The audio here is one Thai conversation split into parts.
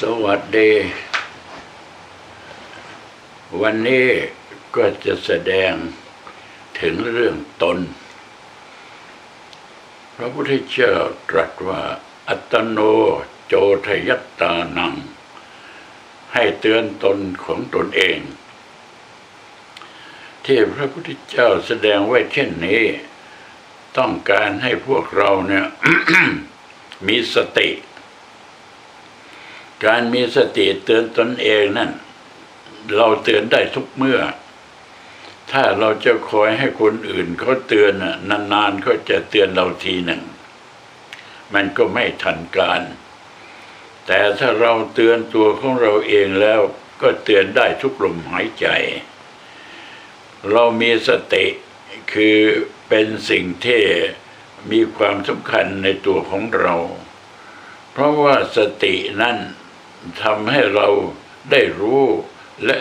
สวัสดี วันนี้ก็จะแสดงถึงเรื่องตน พระพุทธเจ้าตรัสว่าอัตโนโจทยัตตานัง ให้เตือนตนของตนเอง ที่พระพุทธเจ้าแสดงไว้เช่นนี้ ต้องการให้พวกเราเนี่ย มีสติ การมีสติเตือนตนเองนั่น เราเตือนได้ทุกเมื่อ ถ้าเราจะคอยให้คนอื่นเขาเตือนน่ะนานๆเขาจะเตือนเราทีหนึ่ง มันก็ไม่ทันการ แต่ถ้าเราเตือนตัวของเราเองแล้วก็เตือนได้ทุกลมหายใจ เรามีสติคือเป็นสิ่งที่ มีความสำคัญในตัวของเรา เพราะว่าสตินั้นทำให้เราได้รู้และ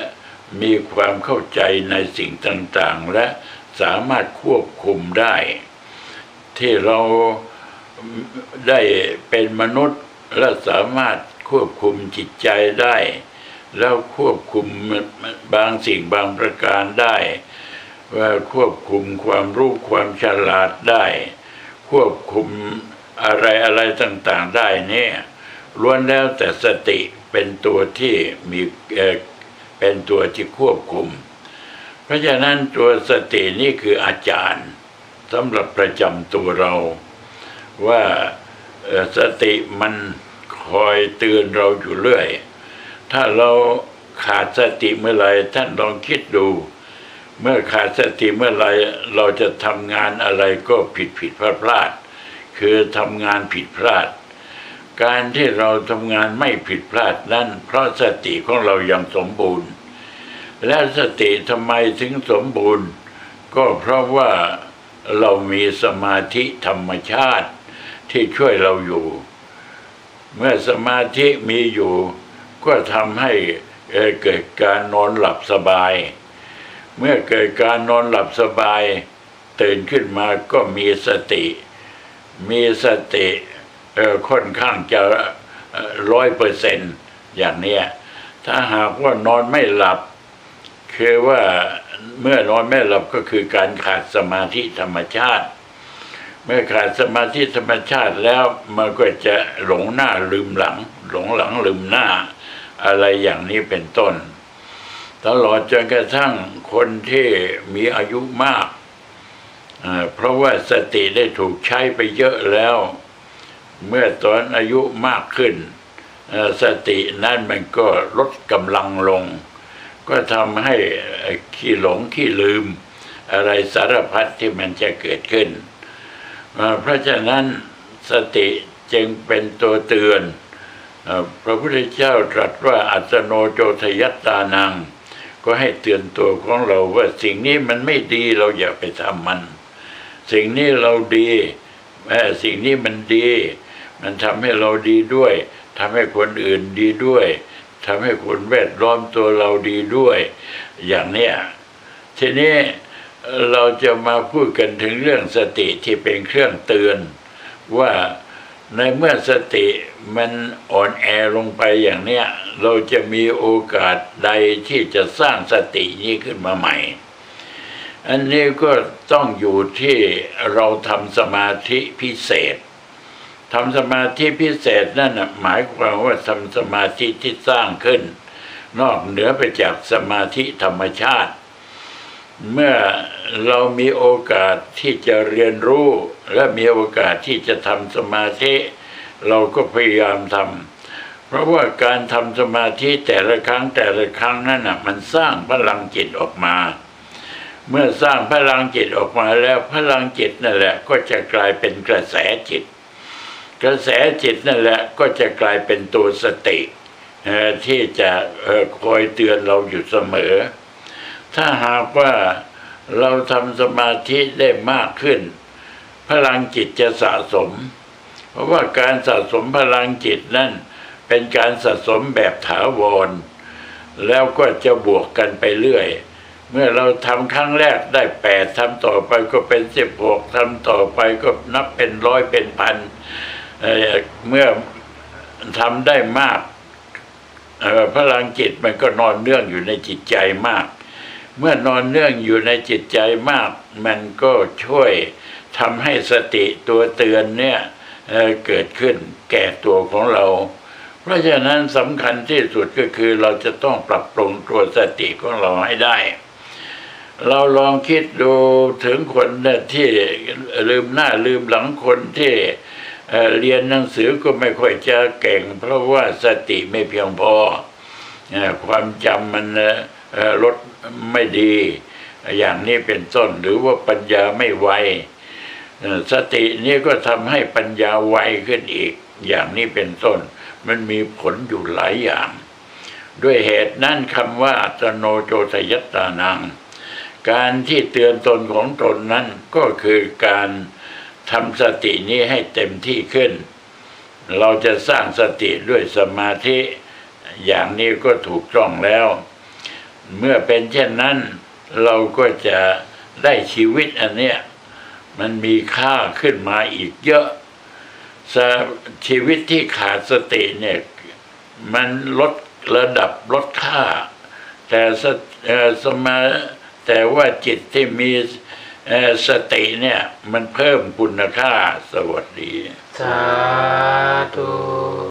มีความเข้าใจในสิ่งต่างๆ และสามารถควบคุมได้ ที่เราได้เป็นมนุษย์และสามารถควบคุมจิตใจได้ แล้วควบคุมบางสิ่งบางประการได้ว่าควบคุมความรู้ความฉลาดได้ ควบคุมอะไรอะไรต่างๆได้เนี่ยล้วนแล้วแต่สติเป็นตัวที่มีเออเป็นตัวที่ควบคุม เพราะฉะนั้นตัวสตินี่คืออาจารย์สำหรับประจำตัวเรา ว่าสติมันคอยเตือนเราอยู่เรื่อย ถ้าเราขาดสติเมื่อไหรท่านลองคิดดู เมื่อขาดสติเมื่อไรเราจะทำงานอะไรก็ผิดผิดพลาดพลาด คือทำงานผิดพลาด การที่เราทำงานไม่ผิดพลาดนั่นเพราะสติของเรายังสมบูรณ์ และสติทำไมถึงสมบูรณ์ ก็เพราะว่าเรามีสมาธิธรรมชาติที่ช่วยเราอยู่ เมื่อสมาธิมีอยู่ ก็ทำให้เเกิดการนอนหลับสบาย เมื่อเกิดการนอนหลับสบาย ตื่นขึ้นมาก็มีสติ มีสติค่อนข้างจะร้อยเปอร์เซนต์อย่างเนี้ยถ้าหากว่านอนไม่หลับ คือว่าเมื่อนอนไม่หลับก็คือการขาดสมาธิธรรมชาติ เมื่อขาดสมาธิธรรมชาติแล้วมันก็จะหลงหน้าลืมหลัง หลงหลังลืมหน้า อะไรอย่างนี้เป็นต้น ตลอดจนกระทั่งคนที่มีอายุมาก เพราะว่าสติได้ถูกใช้ไปเยอะแล้ว เมื่อตอนอายุมากขึ้น สตินั้นมันก็ลดกำลังลง ก็ทำให้ขี้หลงขี้ลืม อะไรสารพัดที่มันจะเกิดขึ้น เพราะฉะนั้นสติจึงเป็นตัวเตือนพระพุทธเจ้าตรัสว่าอัตโนโจทยัตตานัง ก็ให้เตือนตัวของเราว่าสิ่งนี้มันไม่ดีเราอย่าไปทำมัน สิ่งนี้เราดีแม้สิ่งนี้มันดี มันทำให้เราดีด้วยทำให้คนอื่นดีด้วยทำให้คนแวดล้อมตัวเราดีด้วย อย่างเนี้ยทีนี้เราจะมาพูดกันถึงเรื่องสติที่เป็นเครื่องเตือนว่า ในเมื่อสติมันอ่อนแอลงไปอย่างเนี้ย เราจะมีโอกาสใดที่จะสร้างสตินี้ขึ้นมาใหม่ อันนี้ก็ต้องอยู่ที่เราทำสมาธิพิเศษทำสมาธิพิเศษนั่นหมายความว่าทำสมาธิที่สร้างขึ้น นอกเหนือไปจากสมาธิธรรมชาติ เมื่อเรามีโอกาสที่จะเรียนรู้ และมีโอกาสที่จะทำสมาธิ เราก็พยายามทำเพราะว่าการทำสมาธิแต่ละครั้งแต่ละครั้งนั่นน่ะมันสร้างพลังจิตออกมา เมื่อสร้างพลังจิตออกมาแล้วพลังจิตนั่นแหละ ก็จะกลายเป็นกระแสจิต กระแสจิตนั่นแหละก็จะกลายเป็นตัวสติที่จะคอยเตือนเราอยู่เสมอ ถ้าหากว่าเราทำสมาธิได้มากขึ้น พลังจิตจะสะสม เพราะว่าการสะสมพลังจิตนั่นเป็นการสะสมแบบถาวร แล้วก็จะบวกกันไปเรื่อย เมื่อเราทำครั้งแรกได้แปดทำต่อไปก็เป็นสิบหกทำต่อไปก็นับเป็นร้อยเป็นพันเเมื่อทำได้มากพลังจิตมันก็นอนเนื่องอยู่ในจิตใจมาก เมื่อนอนเนื่องอยู่ในจิตใจมาก มันก็ช่วยทำให้สติตัวเตือนเนี่ยเเกิดขึ้นแก่ตัวของเรา เพราะฉะนั้นสำคัญที่สุดก็คือเราจะต้องปรับปรุงตัวสติของเราให้ได้ เราลองคิดดูถึงคนที่ลืมหน้าลืมหลังคนที่เเรียนหนังสือก็ไม่ค่อยจะเก่ง เพราะว่าสติไม่เพียงพอเอ่อความจำมัน เอ่อเอ่อลดไม่ดี อย่างนี้เป็นต้นหรือว่าปัญญาไม่ไวสตินี้ก็ทำให้ปัญญาไวขึ้นอีก อย่างนี้เป็นต้น มันมีผลอยู่หลายอย่าง ด้วยเหตุนั้นคำว่าอัตโนโจทยัตตานัง การที่เตือนตนของตนนั้นก็คือการทำสตินี้ให้เต็มที่ขึ้น เราจะสร้างสติด้วยสมาธิ อย่างนี้ก็ถูกต้องแล้ว เมื่อเป็นเช่นนั้น เราก็จะได้ชีวิตอันเนี้ยมันมีค่าขึ้นมาอีกเยอะสชีวิตที่ขาดสติเนี่ยมันลดระดับลดค่า แต่สสมาแต่ว่าจิตที่มีสติเนี่ย มันเพิ่มคุณค่าสวัสดี สาธุ